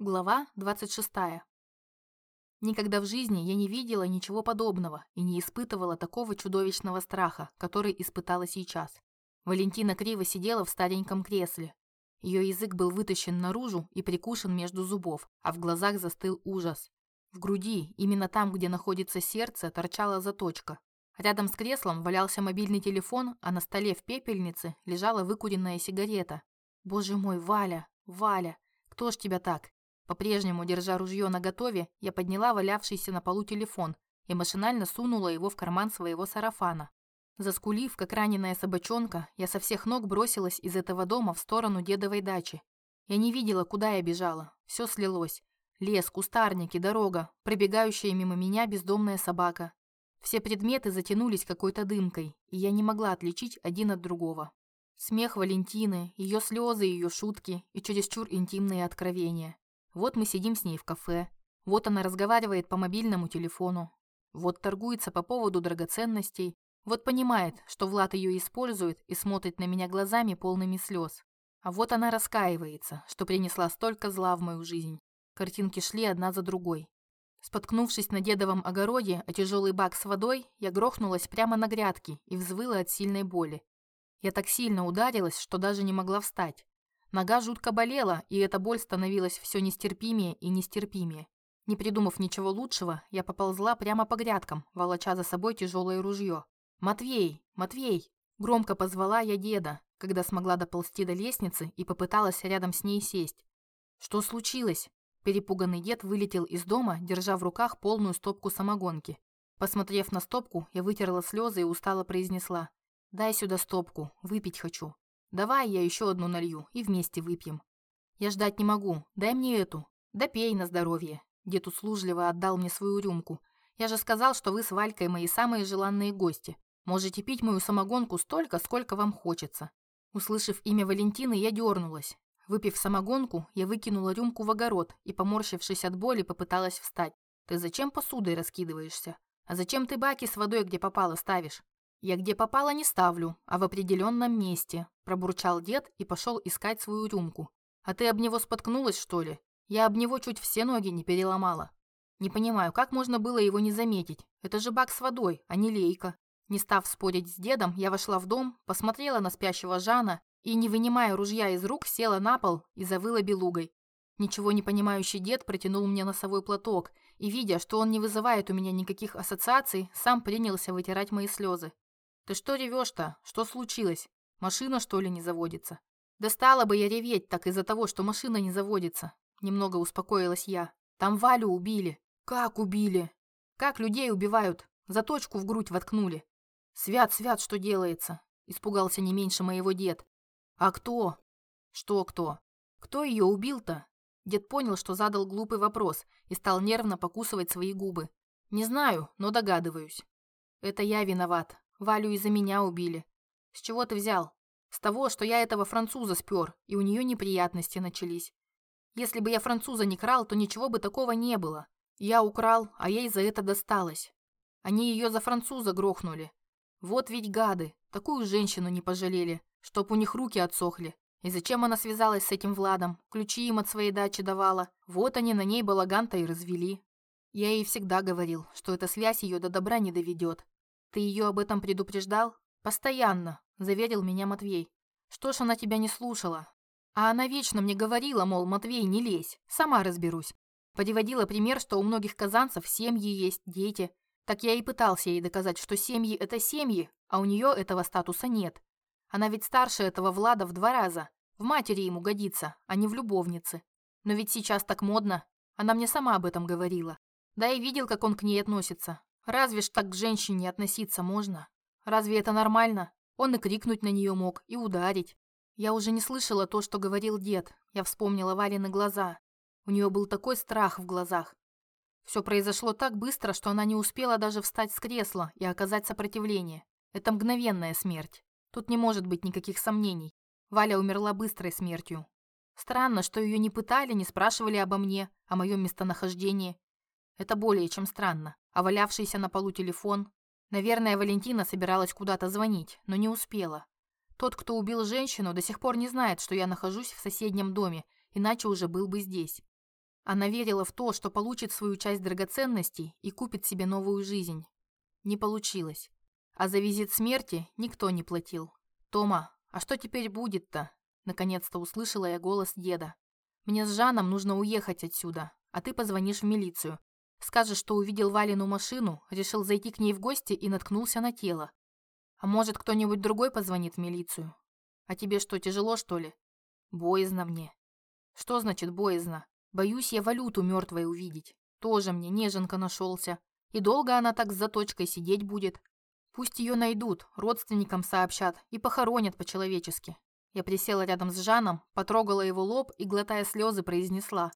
Глава 26. Никогда в жизни я не видела ничего подобного и не испытывала такого чудовищного страха, который испытала сейчас. Валентина криво сидела в стареньком кресле. Ее язык был вытащен наружу и прикушен между зубов, а в глазах застыл ужас. В груди, именно там, где находится сердце, торчала заточка. Рядом с креслом валялся мобильный телефон, а на столе в пепельнице лежала выкуренная сигарета. Боже мой, Валя, Валя, кто ж тебя так? По-прежнему, держа ружье наготове, я подняла валявшийся на полу телефон и машинально сунула его в карман своего сарафана. Заскулив, как раненая собачонка, я со всех ног бросилась из этого дома в сторону дедовой дачи. Я не видела, куда я бежала. Все слилось. Лес, кустарники, дорога, пробегающая мимо меня бездомная собака. Все предметы затянулись какой-то дымкой, и я не могла отличить один от другого. Смех Валентины, ее слезы, ее шутки и чересчур интимные откровения. Вот мы сидим с ней в кафе. Вот она разговаривает по мобильному телефону. Вот торгуется по поводу драгоценностей. Вот понимает, что Влад ее использует и смотрит на меня глазами полными слез. А вот она раскаивается, что принесла столько зла в мою жизнь. Картинки шли одна за другой. Споткнувшись на дедовом огороде о тяжелый бак с водой, я грохнулась прямо на грядки и взвыла от сильной боли. Я так сильно ударилась, что даже не могла встать. Нога жутко болела, и эта боль становилась все нестерпимее и нестерпимее. Не придумав ничего лучшего, я поползла прямо по грядкам, волоча за собой тяжелое ружье. «Матвей! Матвей!» Громко позвала я деда, когда смогла доползти до лестницы и попыталась рядом с ней сесть. «Что случилось?» Перепуганный дед вылетел из дома, держа в руках полную стопку самогонки. Посмотрев на стопку, я вытерла слезы и устало произнесла. «Дай сюда стопку, выпить хочу». Давай я еще одну налью и вместе выпьем. Я ждать не могу. Дай мне эту. Да пей на здоровье. Дед услужливо отдал мне свою рюмку. Я же сказал, что вы с Валькой мои самые желанные гости. Можете пить мою самогонку столько, сколько вам хочется. Услышав имя Валентины, я дернулась. Выпив самогонку, я выкинула рюмку в огород и, поморщившись от боли, попыталась встать. Ты зачем посудой раскидываешься? А зачем ты баки с водой где попало ставишь? «Я где попало не ставлю, а в определенном месте», – пробурчал дед и пошел искать свою рюмку. «А ты об него споткнулась, что ли? Я об него чуть все ноги не переломала. Не понимаю, как можно было его не заметить? Это же бак с водой, а не лейка». Не став спорить с дедом, я вошла в дом, посмотрела на спящего Жана и, не вынимая ружья из рук, села на пол и завыла белугой. Ничего не понимающий дед протянул мне носовой платок и, видя, что он не вызывает у меня никаких ассоциаций, сам принялся вытирать мои слезы. «Ты что ревешь-то? Что случилось? Машина, что ли, не заводится?» «Да стала бы я реветь так из-за того, что машина не заводится», немного успокоилась я. «Там Валю убили». «Как убили?» «Как людей убивают? Заточку в грудь воткнули». «Свят, свят, что делается?» Испугался не меньше моего дед. «А кто?» «Что кто? Кто ее убил-то?» Дед понял, что задал глупый вопрос и стал нервно покусывать свои губы. «Не знаю, но догадываюсь». «Это я виноват. Валю из-за меня убили. С чего ты взял? С того, что я этого француза спер, и у нее неприятности начались. Если бы я француза не крал, то ничего бы такого не было. Я украл, а ей за это досталось. Они ее за француза грохнули. Вот ведь гады, такую женщину не пожалели, чтоб у них руки отсохли. И зачем она связалась с этим Владом? Ключи им от своей дачи давала. Вот они на ней балаган-то и развели. Я ей всегда говорил, что эта связь ее до добра не доведет. «Ты ее об этом предупреждал?» «Постоянно», – заверил меня Матвей. «Что ж она тебя не слушала?» А она вечно мне говорила, мол, Матвей, не лезь, сама разберусь. Подиводила пример, что у многих казанцев семьи есть, дети. Так я и пытался ей доказать, что семьи – это семьи, а у нее этого статуса нет. Она ведь старше этого Влада в два раза. В матери ему годится, а не в любовнице. Но ведь сейчас так модно. Она мне сама об этом говорила. Да и видел, как он к ней относится. Разве ж так к женщине относиться можно? Разве это нормально? Он и крикнуть на нее мог, и ударить. Я уже не слышала то, что говорил дед. Я вспомнила Валины глаза. У нее был такой страх в глазах. Все произошло так быстро, что она не успела даже встать с кресла и оказать сопротивление. Это мгновенная смерть. Тут не может быть никаких сомнений. Валя умерла быстрой смертью. Странно, что ее не пытали, не спрашивали обо мне, о моем местонахождении. Это более чем странно. А валявшийся на полу телефон... Наверное, Валентина собиралась куда-то звонить, но не успела. Тот, кто убил женщину, до сих пор не знает, что я нахожусь в соседнем доме, иначе уже был бы здесь. Она верила в то, что получит свою часть драгоценностей и купит себе новую жизнь. Не получилось. А за визит смерти никто не платил. «Тома, а что теперь будет-то?» Наконец-то услышала я голос деда. «Мне с Жаном нужно уехать отсюда, а ты позвонишь в милицию. Скажешь, что увидел Валину машину, решил зайти к ней в гости и наткнулся на тело. А может, кто-нибудь другой позвонит в милицию? А тебе что, тяжело, что ли? Боязно мне. Что значит боязно? Боюсь я валюту мертвой увидеть. Тоже мне неженка нашелся. И долго она так с заточкой сидеть будет. Пусть ее найдут, родственникам сообщат и похоронят по-человечески. Я присела рядом с Жаном, потрогала его лоб и, глотая слезы, произнесла.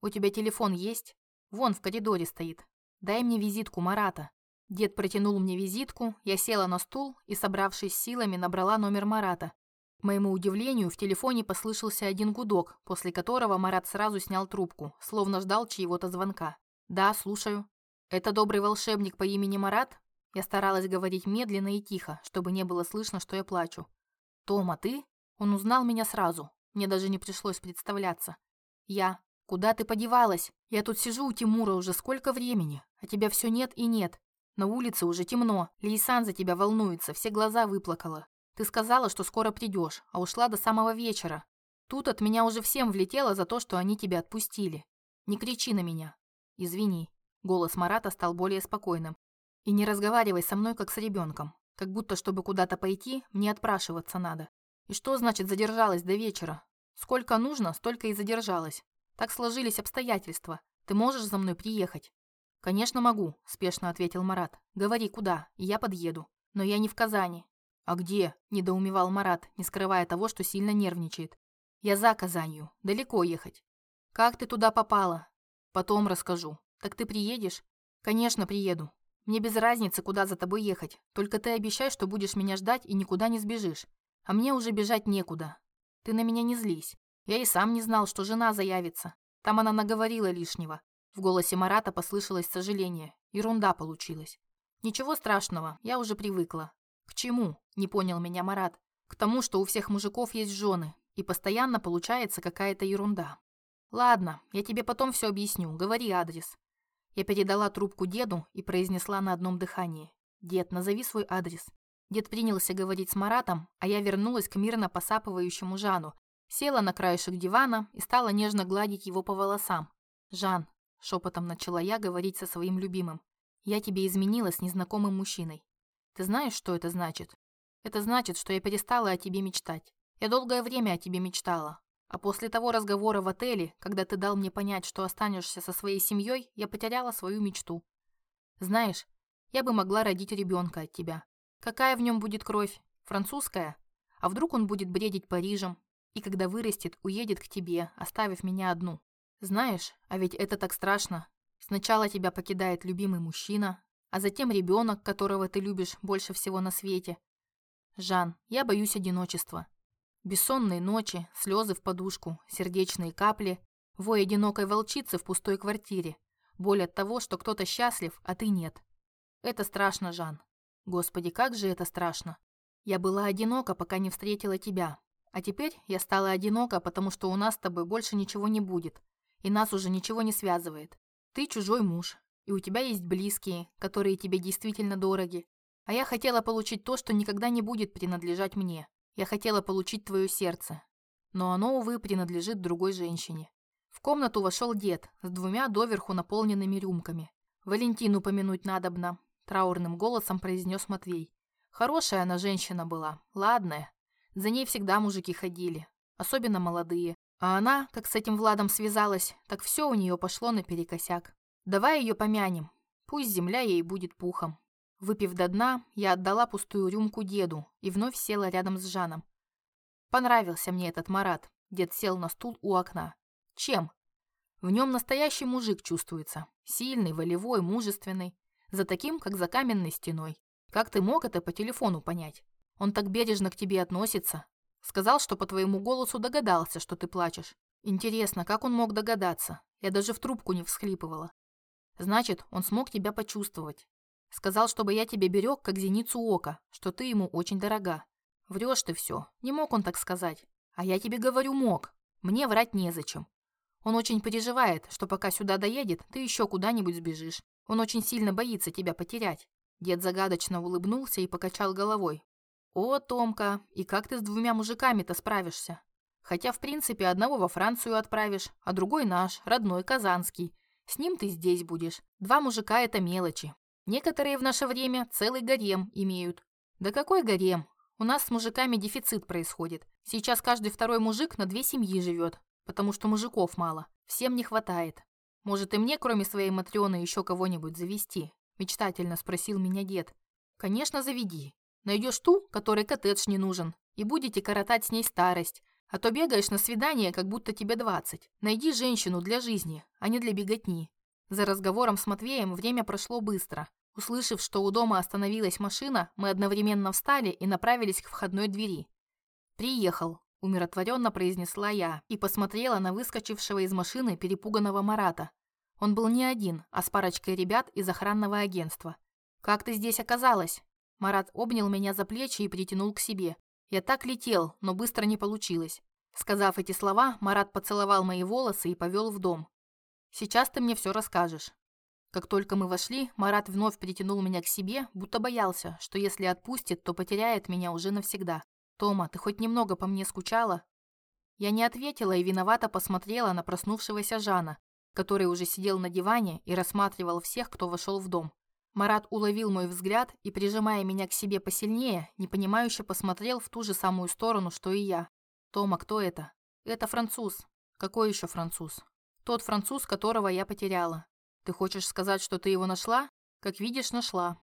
«У тебя телефон есть? Вон в коридоре стоит. Дай мне визитку Марата». Дед протянул мне визитку, я села на стул и, собравшись силами, набрала номер Марата. К моему удивлению, в телефоне послышался один гудок, после которого Марат сразу снял трубку, словно ждал чьего-то звонка. «Да, слушаю». «Это добрый волшебник по имени Марат?» Я старалась говорить медленно и тихо, чтобы не было слышно, что я плачу. «Тома, ты?» Он узнал меня сразу. Мне даже не пришлось представляться. «Я. Куда ты подевалась? Я тут сижу у Тимура уже сколько времени, а тебя все нет и нет. На улице уже темно. Лейсан за тебя волнуется, все глаза выплакала. Ты сказала, что скоро придешь, а ушла до самого вечера. Тут от меня уже всем влетело за то, что они тебя отпустили. Не кричи на меня. Извини. Голос Марата стал более спокойным. И не разговаривай со мной, как с ребенком. Как будто, чтобы куда-то пойти, мне отпрашиваться надо. И что значит задержалась до вечера? Сколько нужно, столько и задержалась. Так сложились обстоятельства. Ты можешь за мной приехать? «Конечно могу», – спешно ответил Марат. «Говори, куда, я подъеду. Но я не в Казани». «А где?» – недоумевал Марат, не скрывая того, что сильно нервничает. «Я за Казанью. Далеко ехать». «Как ты туда попала?» «Потом расскажу. Так ты приедешь?» «Конечно, приеду. Мне без разницы, куда за тобой ехать. Только ты обещай, что будешь меня ждать и никуда не сбежишь. А мне уже бежать некуда. Ты на меня не злись. Я и сам не знал, что жена заявится. Там она наговорила лишнего. В голосе Марата послышалось сожаление. Ерунда получилась. Ничего страшного, я уже привыкла. К чему? Не понял меня Марат. К тому, что у всех мужиков есть жены, и постоянно получается какая-то ерунда. Ладно, я тебе потом все объясню. Говори адрес. Я передала трубку деду и произнесла на одном дыхании. «Дед, назови свой адрес». Дед принялся говорить с Маратом, а я вернулась к мирно посапывающему Жану, села на краешек дивана и стала нежно гладить его по волосам. «Жан, Шепотом начала я говорить со своим любимым. «Я тебе изменила с незнакомым мужчиной. Ты знаешь, что это значит? Это значит, что я перестала о тебе мечтать. Я долгое время о тебе мечтала. А после того разговора в отеле, когда ты дал мне понять, что останешься со своей семьей, я потеряла свою мечту. Знаешь, я бы могла родить ребенка от тебя. Какая в нем будет кровь? Французская? А вдруг он будет бредить Парижем? И когда вырастет, уедет к тебе, оставив меня одну. Знаешь, а ведь это так страшно. Сначала тебя покидает любимый мужчина, а затем ребенок, которого ты любишь больше всего на свете. Жан, я боюсь одиночества. Бессонные ночи, слезы в подушку, сердечные капли, вой одинокой волчицы в пустой квартире, боль от того, что кто-то счастлив, а ты нет. Это страшно, Жан. Господи, как же это страшно. Я была одинока, пока не встретила тебя. А теперь я стала одинока, потому что у нас с тобой больше ничего не будет и нас уже ничего не связывает. Ты чужой муж, и у тебя есть близкие, которые тебе действительно дороги. А я хотела получить то, что никогда не будет принадлежать мне. Я хотела получить твое сердце. Но оно, увы, принадлежит другой женщине. В комнату вошел дед с двумя доверху наполненными рюмками. «Валентину помянуть надобно», – траурным голосом произнес Матвей. Хорошая она женщина была, ладная. За ней всегда мужики ходили, особенно молодые. А она, как с этим Владом связалась, так все у нее пошло наперекосяк. Давай ее помянем, пусть земля ей будет пухом. Выпив до дна, я отдала пустую рюмку деду и вновь села рядом с Жаном. Понравился мне этот Марат. Дед сел на стул у окна. Чем? В нем настоящий мужик чувствуется. Сильный, волевой, мужественный. За таким, как за каменной стеной. Как ты мог это по телефону понять? Он так бережно к тебе относится, Сказал, что по твоему голосу догадался, что ты плачешь. Интересно, как он мог догадаться? Я даже в трубку не всхлипывала. Значит, он смог тебя почувствовать. Сказал, чтобы я тебя берег, как зеницу ока, что ты ему очень дорога. Врешь ты все. Не мог он так сказать. А я тебе говорю, мог. Мне врать незачем. Он очень переживает, что пока сюда доедет, ты еще куда-нибудь сбежишь. Он очень сильно боится тебя потерять». Дед загадочно улыбнулся и покачал головой. «О, Томка, и как ты с двумя мужиками-то справишься? Хотя, в принципе, одного во Францию отправишь, а другой наш, родной, казанский. С ним ты здесь будешь. Два мужика – это мелочи. Некоторые в наше время целый гарем имеют. Да какой гарем? У нас с мужиками дефицит происходит. Сейчас каждый второй мужик на две семьи живет, потому что мужиков мало. Всем не хватает. Может, и мне, кроме своей Матрёны, еще кого-нибудь завести? Мечтательно спросил меня дед. Конечно, заведи. Найдешь ту, которой коттедж не нужен, и будете коротать с ней старость. А то бегаешь на свидание, как будто тебе двадцать. Найди женщину для жизни, а не для беготни. За разговором с Матвеем время прошло быстро. Услышав, что у дома остановилась машина, мы одновременно встали и направились к входной двери. «Приехал», – умиротворенно произнесла я и посмотрела на выскочившего из машины перепуганного Марата. Он был не один, а с парочкой ребят из охранного агентства. «Как ты здесь оказалась?» Марат обнял меня за плечи и притянул к себе. Я так летел, но быстро не получилось. Сказав эти слова, Марат поцеловал мои волосы и повел в дом. «Сейчас ты мне все расскажешь». Как только мы вошли, Марат вновь притянул меня к себе, будто боялся, что если отпустит, то потеряет меня уже навсегда. «Тома, ты хоть немного по мне скучала?» Я не ответила и виновато посмотрела на проснувшегося Жана, который уже сидел на диване и рассматривал всех, кто вошел в дом. Марат уловил мой взгляд и, прижимая меня к себе посильнее, непонимающе посмотрел в ту же самую сторону, что и я. «Тома, кто это?» «Это француз». «Какой еще француз?» «Тот француз, которого я потеряла». «Ты хочешь сказать, что ты его нашла?» «Как видишь, нашла.